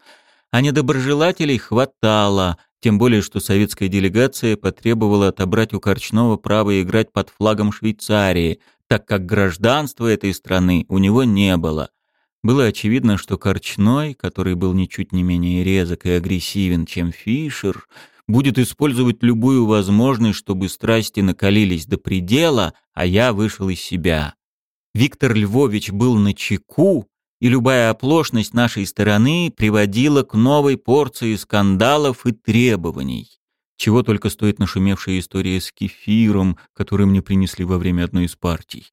А недоброжелателей хватало, тем более что советская делегация потребовала отобрать у Корчнова право играть под флагом Швейцарии, так как гражданства этой страны у него не было. Было очевидно, что Корчной, который был ничуть не менее резок и агрессивен, чем Фишер, будет использовать любую возможность, чтобы страсти накалились до предела, а я вышел из себя. Виктор Львович был на чеку, и любая оплошность нашей стороны приводила к новой порции скандалов и требований. Чего только стоит нашумевшая история с кефиром, который мне принесли во время одной из партий.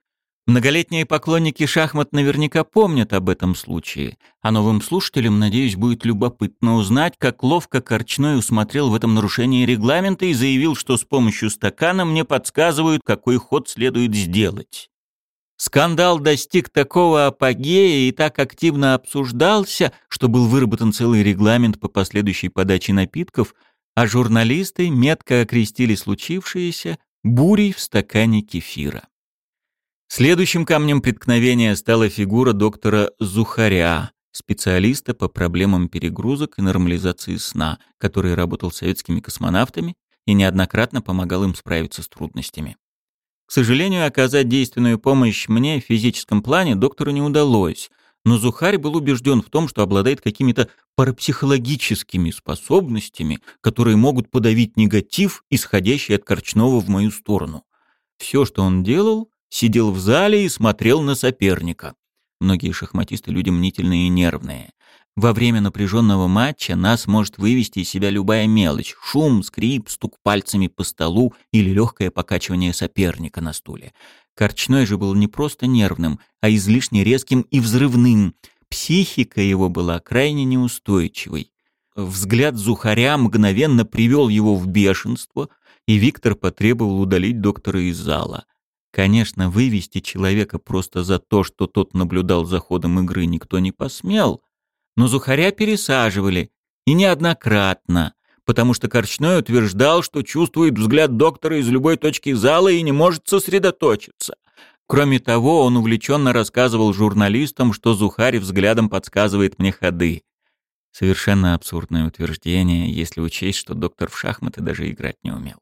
Многолетние поклонники шахмат наверняка помнят об этом случае, а новым слушателям, надеюсь, будет любопытно узнать, как ловко Корчной усмотрел в этом нарушение регламента и заявил, что с помощью стакана мне подсказывают, какой ход следует сделать. Скандал достиг такого апогея и так активно обсуждался, что был выработан целый регламент по последующей подаче напитков, а журналисты метко окрестили случившееся бурей в стакане кефира. Следующим камнем преткновения стала фигура доктора Зухаря, специалиста по проблемам перегрузок и нормализации сна, который работал с советскими космонавтами и неоднократно помогал им справиться с трудностями. К сожалению, оказать действенную помощь мне в физическом плане доктору не удалось, но Зухарь был убежден в том, что обладает какими-то парапсихологическими способностями, которые могут подавить негатив, исходящий от Корчного в мою сторону. Все, что он делал, сидел в зале и смотрел на соперника. Многие шахматисты люди мнительные и нервные. Во время напряженного матча нас может вывести из себя любая мелочь. Шум, скрип, стук пальцами по столу или легкое покачивание соперника на стуле. Корчной же был не просто нервным, а излишне резким и взрывным. Психика его была крайне неустойчивой. Взгляд Зухаря мгновенно привел его в бешенство, и Виктор потребовал удалить доктора из зала. Конечно, вывести человека просто за то, что тот наблюдал за ходом игры, никто не посмел, но Зухаря пересаживали, и неоднократно, потому что Корчной утверждал, что чувствует взгляд доктора из любой точки зала и не может сосредоточиться. Кроме того, он увлеченно рассказывал журналистам, что Зухарь взглядом подсказывает мне ходы. Совершенно абсурдное утверждение, если учесть, что доктор в шахматы даже играть не умел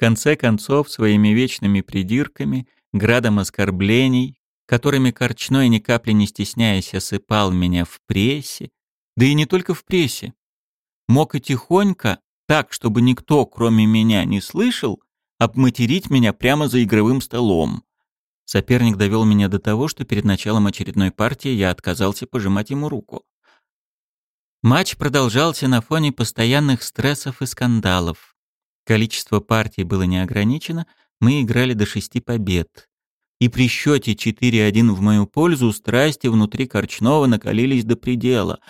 конце концов, своими вечными придирками, градом оскорблений, которыми Корчной ни капли не стесняясь осыпал меня в прессе, да и не только в прессе. Мог и тихонько, так, чтобы никто, кроме меня, не слышал, обматерить меня прямо за игровым столом. Соперник довел меня до того, что перед началом очередной партии я отказался пожимать ему руку. Матч продолжался на фоне постоянных стрессов и скандалов. Количество партий было не ограничено, мы играли до шести побед. И при счете 4-1 в мою пользу страсти внутри Корчнова накалились до предела.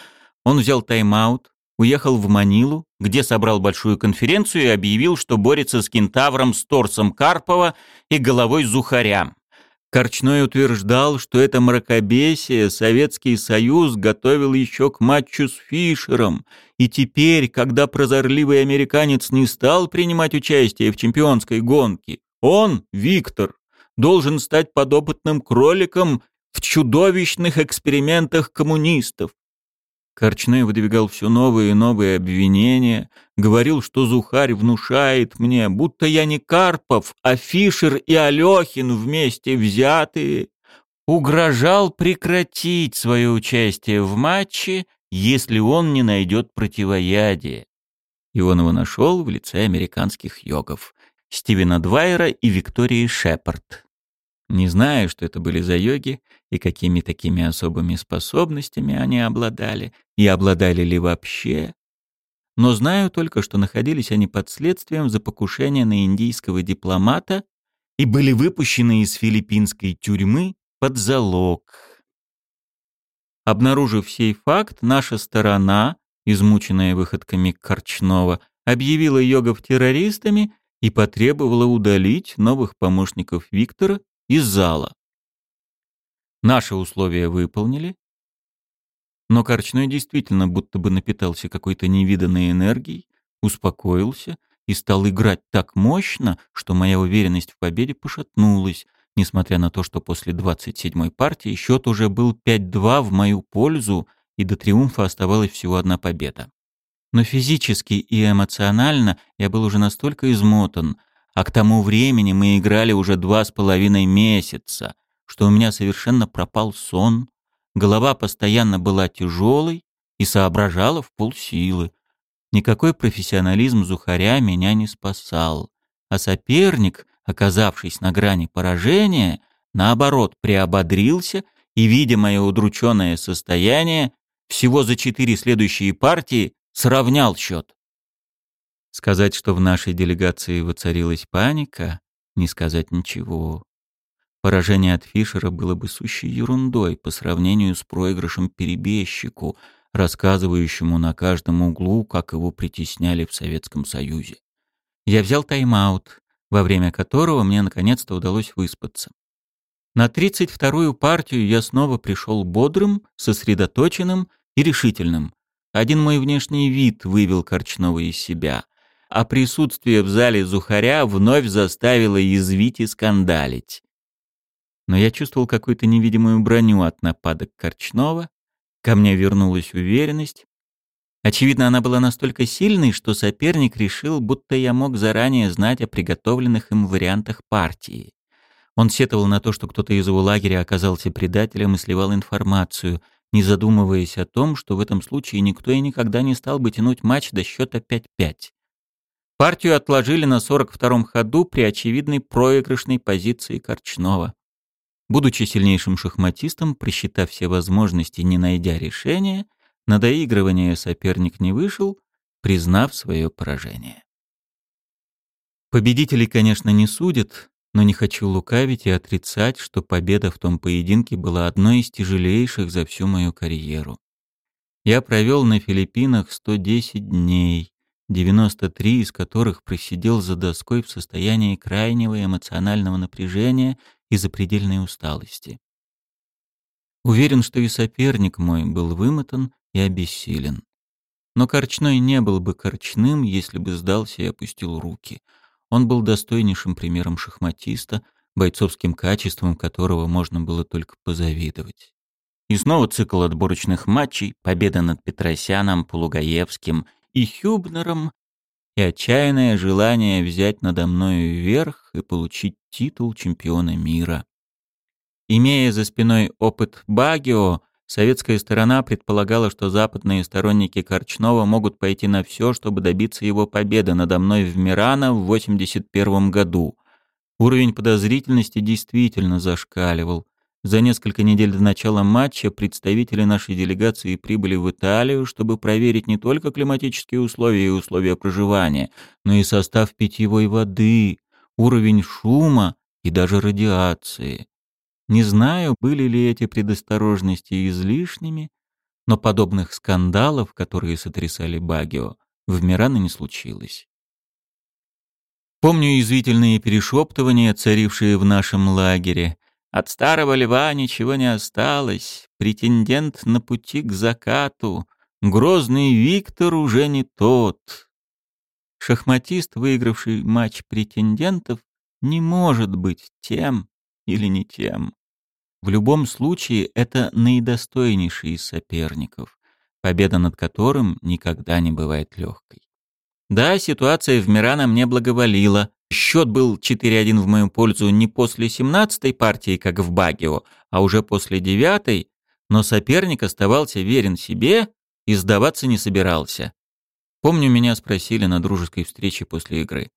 Он взял тайм-аут, уехал в Манилу, где собрал большую конференцию и объявил, что борется с кентавром с торсом Карпова и головой Зухаря. Корчной утверждал, что это мракобесие Советский Союз готовил еще к матчу с Фишером, и теперь, когда прозорливый американец не стал принимать участие в чемпионской гонке, он, Виктор, должен стать подопытным кроликом в чудовищных экспериментах коммунистов. Корчной выдвигал все новые и новые обвинения, говорил, что Зухарь внушает мне, будто я не Карпов, а Фишер и Алехин вместе взятые. Угрожал прекратить свое участие в матче, если он не найдет противоядие. И он его нашел в лице американских йогов Стивена Двайера и Виктории Шепард. Не знаю, что это были за йоги и какими такими особыми способностями они обладали, и обладали ли вообще. Но знаю только, что находились они под следствием за покушение на индийского дипломата и были выпущены из филиппинской тюрьмы под залог. Обнаружив сей факт, наша сторона, измученная выходками Корчнова, объявила йогов террористами и потребовала удалить новых помощников Виктора из зала. Наши условия выполнили, но Корчной действительно будто бы напитался какой-то невиданной энергией, успокоился и стал играть так мощно, что моя уверенность в победе пошатнулась, несмотря на то, что после 27-й партии счет уже был 5-2 в мою пользу, и до триумфа оставалась всего одна победа. Но физически и эмоционально я был уже настолько измотан, а к тому времени мы играли уже два с половиной месяца, что у меня совершенно пропал сон, голова постоянно была тяжелой и соображала в полсилы. Никакой профессионализм Зухаря меня не спасал, а соперник, оказавшись на грани поражения, наоборот приободрился и, видя мое удрученное состояние, всего за четыре следующие партии сравнял счет. Сказать, что в нашей делегации воцарилась паника, не сказать ничего. Поражение от Фишера было бы сущей ерундой по сравнению с проигрышем перебежчику, рассказывающему на каждом углу, как его притесняли в Советском Союзе. Я взял тайм-аут, во время которого мне наконец-то удалось выспаться. На 32-ю партию я снова пришел бодрым, сосредоточенным и решительным. Один мой внешний вид вывел Корчнова из себя а присутствие в зале Зухаря вновь заставило язвить и скандалить. Но я чувствовал какую-то невидимую броню от нападок Корчнова, ко мне вернулась уверенность. Очевидно, она была настолько сильной, что соперник решил, будто я мог заранее знать о приготовленных им вариантах партии. Он сетовал на то, что кто-то из его лагеря оказался предателем и сливал информацию, не задумываясь о том, что в этом случае никто и никогда не стал бы тянуть матч до счета 5-5. Партию отложили на 42-м ходу при очевидной проигрышной позиции Корчнова. Будучи сильнейшим шахматистом, просчитав все возможности, не найдя решения, на доигрывание соперник не вышел, признав свое поражение. Победителей, конечно, не судят, но не хочу лукавить и отрицать, что победа в том поединке была одной из тяжелейших за всю мою карьеру. Я провел на Филиппинах 110 дней, 93 из которых просидел за доской в состоянии крайнего эмоционального напряжения и запредельной усталости. Уверен, что и соперник мой был вымотан и обессилен. Но Корчной не был бы Корчным, если бы сдался и опустил руки. Он был достойнейшим примером шахматиста, бойцовским качеством которого можно было только позавидовать. И снова цикл отборочных матчей, победа над Петросяном, Полугаевским — и Хюбнером, и отчаянное желание взять надо мною верх и получить титул чемпиона мира. Имея за спиной опыт Багио, советская сторона предполагала, что западные сторонники Корчнова могут пойти на все, чтобы добиться его победы надо мной в Мирано в 81 году. Уровень подозрительности действительно зашкаливал. За несколько недель до начала матча представители нашей делегации прибыли в Италию, чтобы проверить не только климатические условия и условия проживания, но и состав питьевой воды, уровень шума и даже радиации. Не знаю, были ли эти предосторожности излишними, но подобных скандалов, которые сотрясали Багио, в Мирано не случилось. Помню извительные перешептывания, царившие в нашем лагере, от старого льва ничего не осталось, претендент на пути к закату, грозный Виктор уже не тот. Шахматист, выигравший матч претендентов, не может быть тем или не тем. В любом случае, это наидостойнейший из соперников, победа над которым никогда не бывает легкой. Да, ситуация в Мирана мне благоволила, Счет был 4-1 в мою пользу не после 17-й партии, как в Багио, а уже после 9-й, но соперник оставался верен себе и сдаваться не собирался. Помню, меня спросили на дружеской встрече после игры.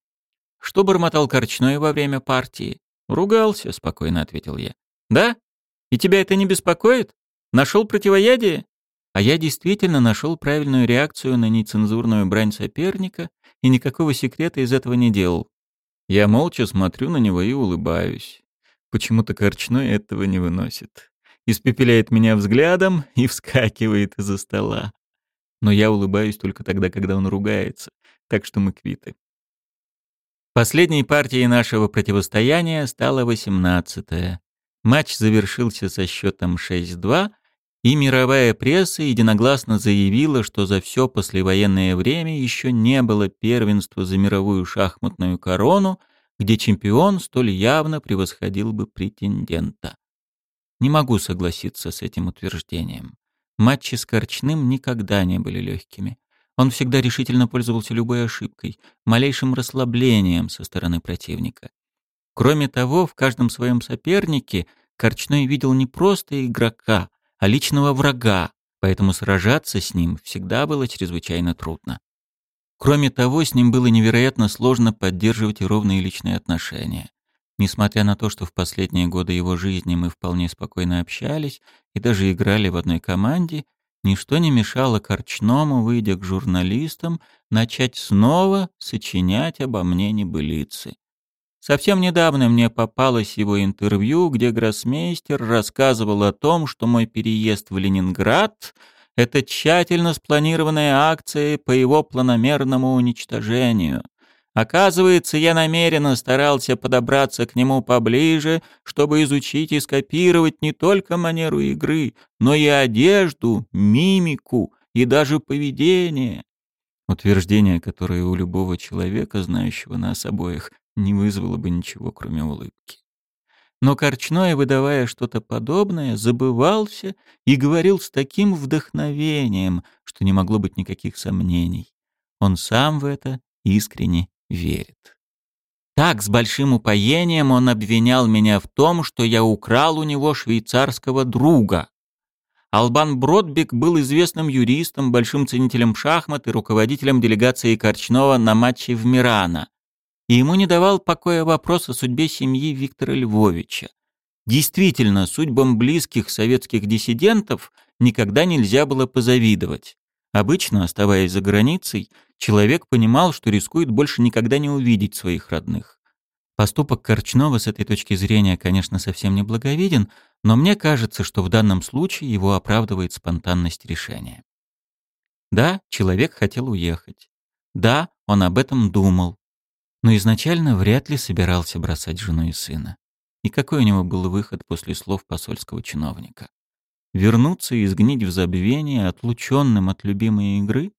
Что бормотал Корчной во время партии? «Ругался», — спокойно ответил я. «Да? И тебя это не беспокоит? Нашел противоядие?» А я действительно нашел правильную реакцию на нецензурную брань соперника и никакого секрета из этого не делал. Я молча смотрю на него и улыбаюсь. Почему-то Корчной этого не выносит. Испепеляет меня взглядом и <laughs> вскакивает из-за стола. Но я улыбаюсь только тогда, когда он ругается, так что мы квиты. Последней партией нашего противостояния стала восемнадцатая. Матч завершился со счетом 6-2, и мировая пресса единогласно заявила, что за все послевоенное время еще не было первенства за мировую шахматную корону, где чемпион столь явно превосходил бы претендента. Не могу согласиться с этим утверждением. Матчи с Корчным никогда не были легкими. Он всегда решительно пользовался любой ошибкой, малейшим расслаблением со стороны противника. Кроме того, в каждом своем сопернике Корчной видел не просто игрока, а личного врага, поэтому сражаться с ним всегда было чрезвычайно трудно. Кроме того, с ним было невероятно сложно поддерживать ровные личные отношения. Несмотря на то, что в последние годы его жизни мы вполне спокойно общались и даже играли в одной команде, Ничто не мешало Корчному, выйдя к журналистам, начать снова сочинять обо мне небылицы. Совсем недавно мне попалось его интервью, где гроссмейстер рассказывал о том, что мой переезд в Ленинград — это тщательно спланированная акция по его планомерному уничтожению. Оказывается, я намеренно старался подобраться к нему поближе, чтобы изучить и скопировать не только манеру игры, но и одежду, мимику и даже поведение. Утверждение, которое у любого человека, знающего нас обоих, не вызвало бы ничего, кроме улыбки. Но Корчной, выдавая что-то подобное, забывался и говорил с таким вдохновением, что не могло быть никаких сомнений. Он сам в это искренне верит. Так, с большим упоением он обвинял меня в том, что я украл у него швейцарского друга. Албан Бродбек был известным юристом, большим ценителем шахмат и руководителем делегации Корчнова на матче в Мирано. И ему не давал покоя вопрос о судьбе семьи Виктора Львовича. Действительно, судьбам близких советских диссидентов никогда нельзя было позавидовать. Обычно, оставаясь за границей, человек понимал, что рискует больше никогда не увидеть своих родных. Поступок Корчнова с этой точки зрения, конечно, совсем не благовиден, но мне кажется, что в данном случае его оправдывает спонтанность решения. Да, человек хотел уехать. Да, он об этом думал. Но изначально вряд ли собирался бросать жену и сына. И какой у него был выход после слов посольского чиновника? Вернуться и сгнить в забвение, отлученным от любимой игры?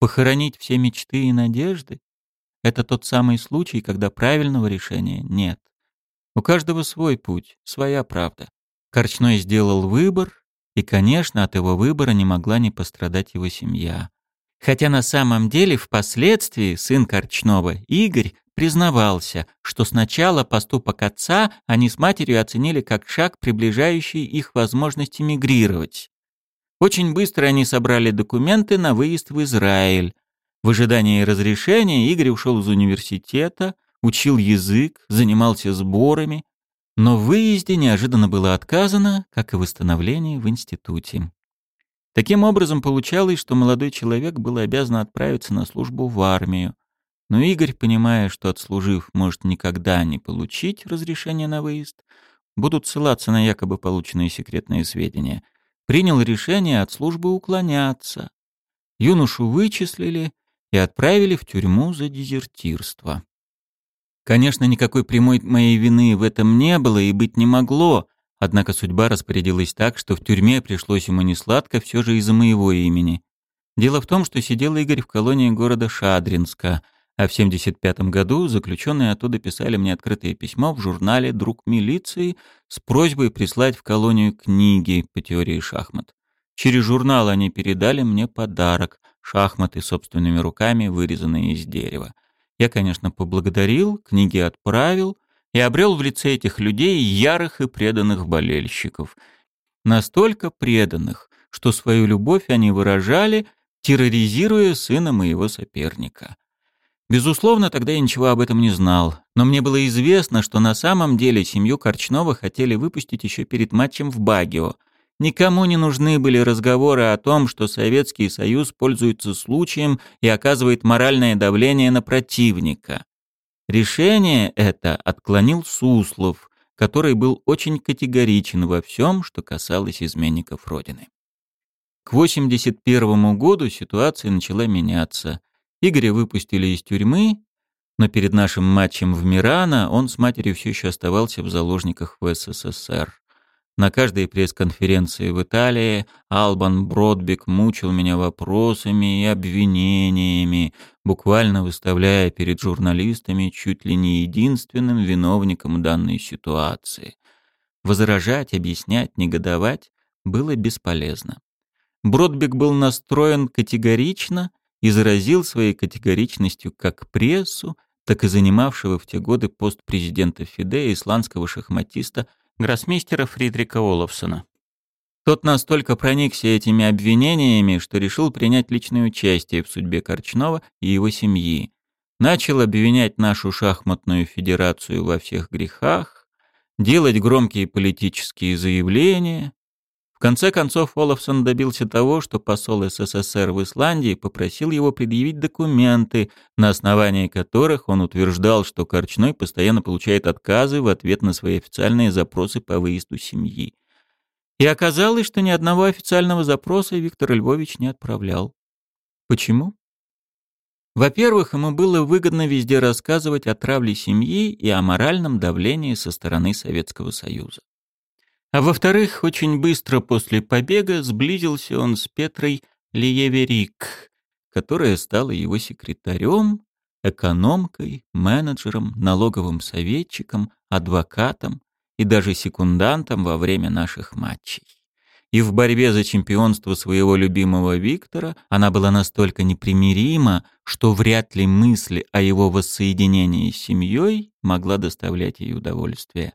Похоронить все мечты и надежды? Это тот самый случай, когда правильного решения нет. У каждого свой путь, своя правда. Корчной сделал выбор, и, конечно, от его выбора не могла не пострадать его семья. Хотя на самом деле впоследствии сын Корчнова, Игорь, признавался, что сначала поступок отца они с матерью оценили как шаг, приближающий их возможность эмигрировать. Очень быстро они собрали документы на выезд в Израиль. В ожидании разрешения Игорь ушел из университета, учил язык, занимался сборами, но в выезде неожиданно было отказано, как и восстановлении в институте. Таким образом, получалось, что молодой человек был обязан отправиться на службу в армию, но Игорь, понимая, что отслужив, может никогда не получить разрешение на выезд, будут ссылаться на якобы полученные секретные сведения, принял решение от службы уклоняться. Юношу вычислили и отправили в тюрьму за дезертирство. Конечно, никакой прямой моей вины в этом не было и быть не могло, однако судьба распорядилась так, что в тюрьме пришлось ему несладко все же из-за моего имени. Дело в том, что сидел Игорь в колонии города Шадринска — а в 1975 году заключенные оттуда писали мне открытое письмо в журнале «Друг милиции» с просьбой прислать в колонию книги по теории шахмат. Через журнал они передали мне подарок — шахматы собственными руками, вырезанные из дерева. Я, конечно, поблагодарил, книги отправил и обрел в лице этих людей ярых и преданных болельщиков. Настолько преданных, что свою любовь они выражали, терроризируя сына моего соперника. Безусловно, тогда я ничего об этом не знал, но мне было известно, что на самом деле семью Корчнова хотели выпустить еще перед матчем в Багио. Никому не нужны были разговоры о том, что Советский Союз пользуется случаем и оказывает моральное давление на противника. Решение это отклонил Суслов, который был очень категоричен во всем, что касалось изменников Родины. К 1981 году ситуация начала меняться. Игоря выпустили из тюрьмы, но перед нашим матчем в Мирано он с матерью все еще оставался в заложниках в СССР. На каждой пресс-конференции в Италии Албан Бродбек мучил меня вопросами и обвинениями, буквально выставляя перед журналистами чуть ли не единственным виновником данной ситуации. Возражать, объяснять, негодовать было бесполезно. Бродбек был настроен категорично и заразил своей категоричностью как прессу, так и занимавшего в те годы пост президента ФИДЕ исландского шахматиста – гроссмейстера Фридрика Олафсона. Тот настолько проникся этими обвинениями, что решил принять личное участие в судьбе Корчнова и его семьи. Начал обвинять нашу шахматную федерацию во всех грехах, делать громкие политические заявления, конце концов, Олафсон добился того, что посол СССР в Исландии попросил его предъявить документы, на основании которых он утверждал, что Корчной постоянно получает отказы в ответ на свои официальные запросы по выезду семьи. И оказалось, что ни одного официального запроса Виктор Львович не отправлял. Почему? Во-первых, ему было выгодно везде рассказывать о травле семьи и о моральном давлении со стороны Советского Союза. А во-вторых, очень быстро после побега сблизился он с Петрой Лиеверик, которая стала его секретарем, экономкой, менеджером, налоговым советчиком, адвокатом и даже секундантом во время наших матчей. И в борьбе за чемпионство своего любимого Виктора она была настолько непримирима, что вряд ли мысль о его воссоединении с семьей могла доставлять ей удовольствие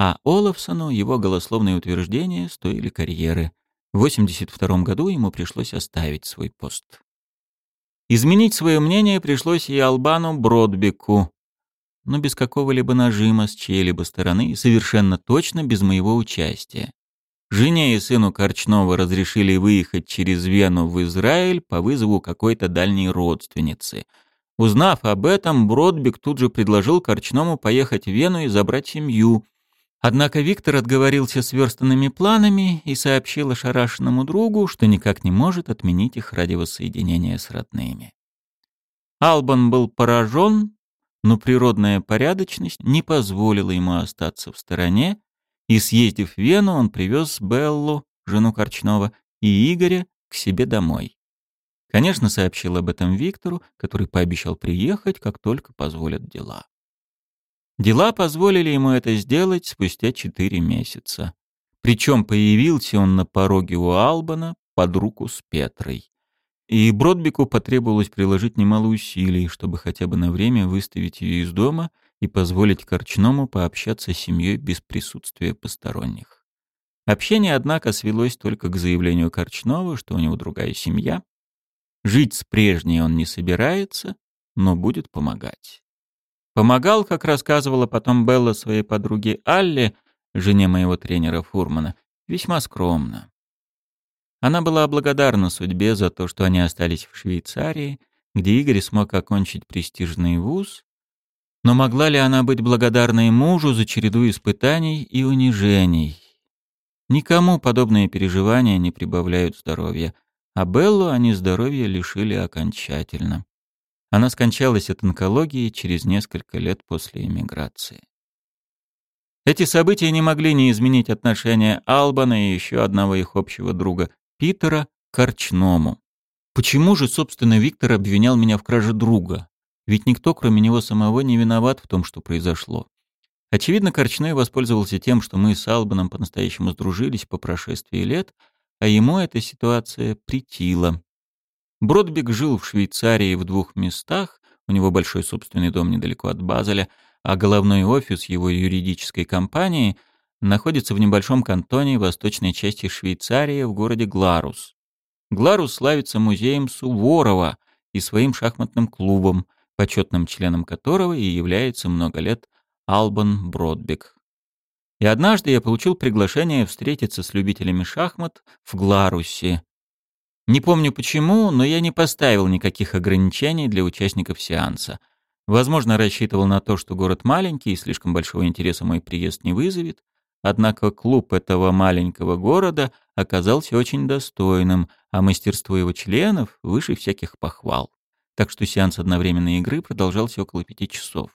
а Олафсону его голословные утверждения стоили карьеры. В 82 году ему пришлось оставить свой пост. Изменить свое мнение пришлось и Албану Бродбеку, но без какого-либо нажима с чьей-либо стороны, совершенно точно без моего участия. Жене и сыну Корчнова разрешили выехать через Вену в Израиль по вызову какой-то дальней родственницы. Узнав об этом, Бродбек тут же предложил Корчному поехать в Вену и забрать семью, Однако Виктор отговорился сверстанными планами и сообщил ошарашенному другу, что никак не может отменить их ради воссоединения с родными. Албан был поражен, но природная порядочность не позволила ему остаться в стороне, и, съездив в Вену, он привез Беллу, жену Корчнова, и Игоря к себе домой. Конечно, сообщил об этом Виктору, который пообещал приехать, как только позволят дела. Дела позволили ему это сделать спустя четыре месяца. Причем появился он на пороге у Албана под руку с Петрой. И Бродбеку потребовалось приложить немало усилий, чтобы хотя бы на время выставить ее из дома и позволить Корчному пообщаться с семьей без присутствия посторонних. Общение, однако, свелось только к заявлению Корчнова, что у него другая семья. Жить с прежней он не собирается, но будет помогать. Помогал, как рассказывала потом Белла своей подруге Алле, жене моего тренера Фурмана, весьма скромно. Она была благодарна судьбе за то, что они остались в Швейцарии, где Игорь смог окончить престижный вуз, но могла ли она быть благодарной мужу за череду испытаний и унижений? Никому подобные переживания не прибавляют здоровья, а Беллу они здоровья лишили окончательно. Она скончалась от онкологии через несколько лет после эмиграции. Эти события не могли не изменить отношение Албана и еще одного их общего друга, Питера, к Корчному. Почему же, собственно, Виктор обвинял меня в краже друга? Ведь никто, кроме него самого, не виноват в том, что произошло. Очевидно, Корчной воспользовался тем, что мы с Албаном по-настоящему сдружились по прошествии лет, а ему эта ситуация притила. Бродбек жил в Швейцарии в двух местах, у него большой собственный дом недалеко от Базеля, а головной офис его юридической компании находится в небольшом кантоне восточной части Швейцарии в городе Гларус. Гларус славится музеем Суворова и своим шахматным клубом, почетным членом которого и является много лет Албан Бродбек. И однажды я получил приглашение встретиться с любителями шахмат в Гларусе. Не помню почему, но я не поставил никаких ограничений для участников сеанса. Возможно, рассчитывал на то, что город маленький и слишком большого интереса мой приезд не вызовет. Однако клуб этого маленького города оказался очень достойным, а мастерство его членов выше всяких похвал. Так что сеанс одновременной игры продолжался около пяти часов.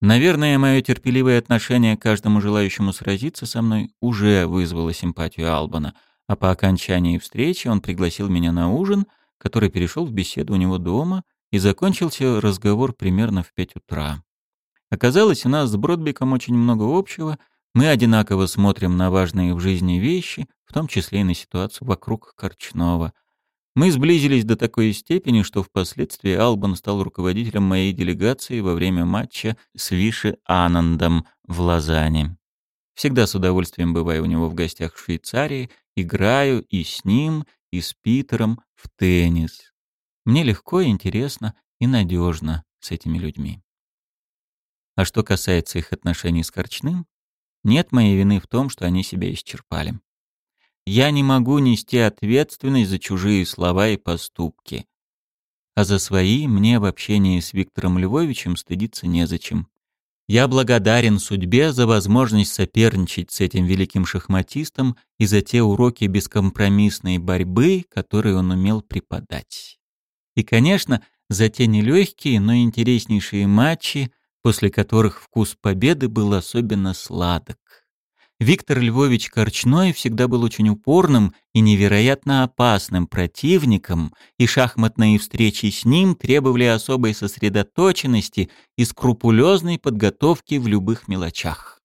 Наверное, мое терпеливое отношение к каждому желающему сразиться со мной уже вызвало симпатию Албана, а по окончании встречи он пригласил меня на ужин, который перешел в беседу у него дома, и закончился разговор примерно в пять утра. Оказалось, у нас с Бродбеком очень много общего, мы одинаково смотрим на важные в жизни вещи, в том числе и на ситуацию вокруг Корчнова — мы сблизились до такой степени, что впоследствии Албан стал руководителем моей делегации во время матча с Виши Анандом в Лозанне. Всегда с удовольствием бываю у него в гостях в Швейцарии, играю и с ним, и с Питером в теннис. Мне легко, интересно и надежно с этими людьми. А что касается их отношений с Корчным, нет моей вины в том, что они себя исчерпали. Я не могу нести ответственность за чужие слова и поступки. А за свои мне в общении с Виктором Львовичем стыдиться незачем. Я благодарен судьбе за возможность соперничать с этим великим шахматистом и за те уроки бескомпромиссной борьбы, которые он умел преподать. И, конечно, за те нелегкие, но интереснейшие матчи, после которых вкус победы был особенно сладок. Виктор Львович Корчной всегда был очень упорным и невероятно опасным противником, и шахматные встречи с ним требовали особой сосредоточенности и скрупулезной подготовки в любых мелочах.